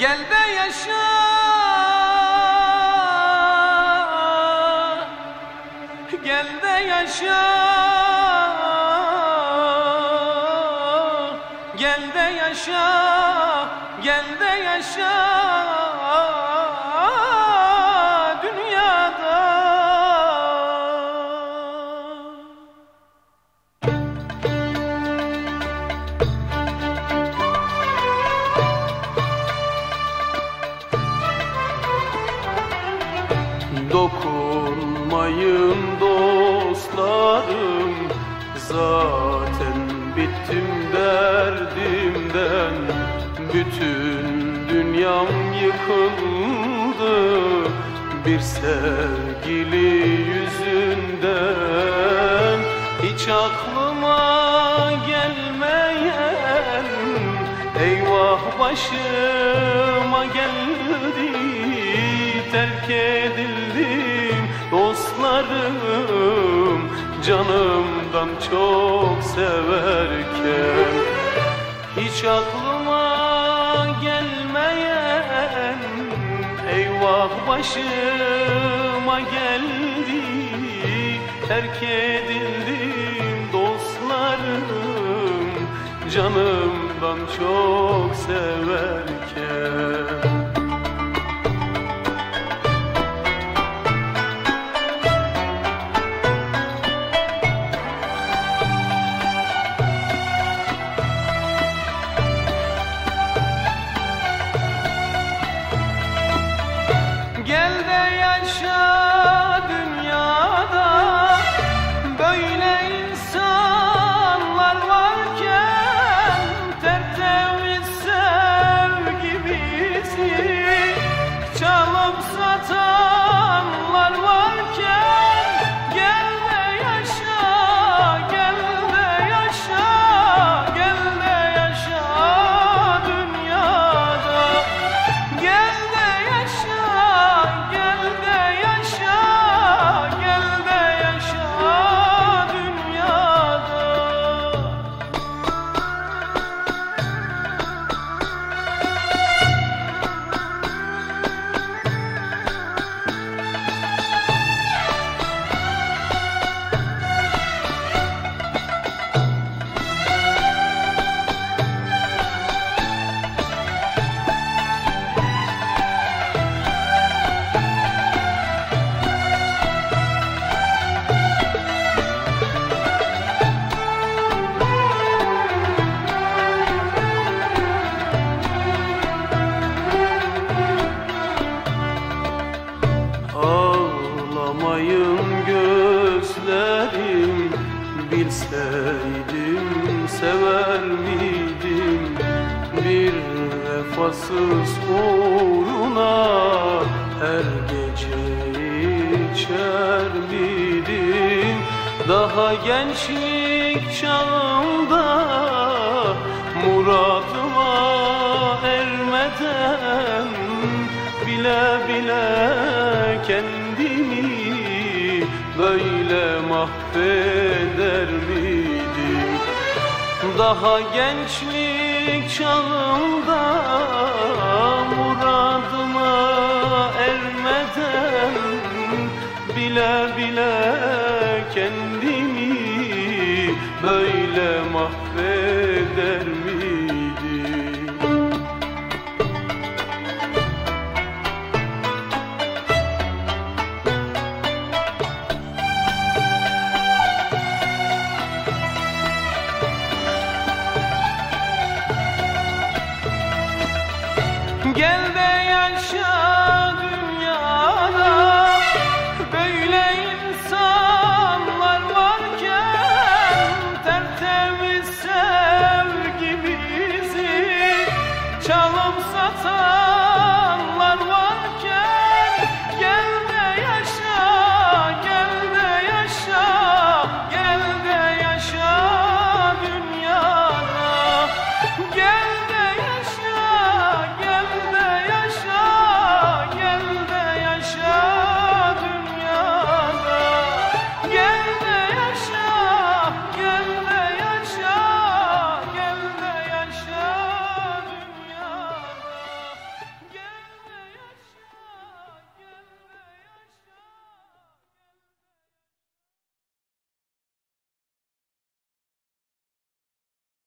Gel de yaşa. Gel de yaşa. Gel de yaşa. Gel de yaşa Dokunmayın dostlarım Zaten bittim derdimden. Bütün dünyam yıkıldı Bir sevgili yüzünden. Hiç aklıma gelmeyen Eyvah başıma geldi canımdan çok severken hiç aklıma gelmeyen eyvah başıma geldi. Terk edildim dostlarım canımdan çok severken time. Sever miydim Bir vefasız uğruna Her gece içer miydim Daha gençlik çağımda Muradıma ermeden Bile bile kendimi böyle mahveder miydim? Daha gençlik çağımda muradıma ermeden Bile bile kendimi böyle Gel de yaşa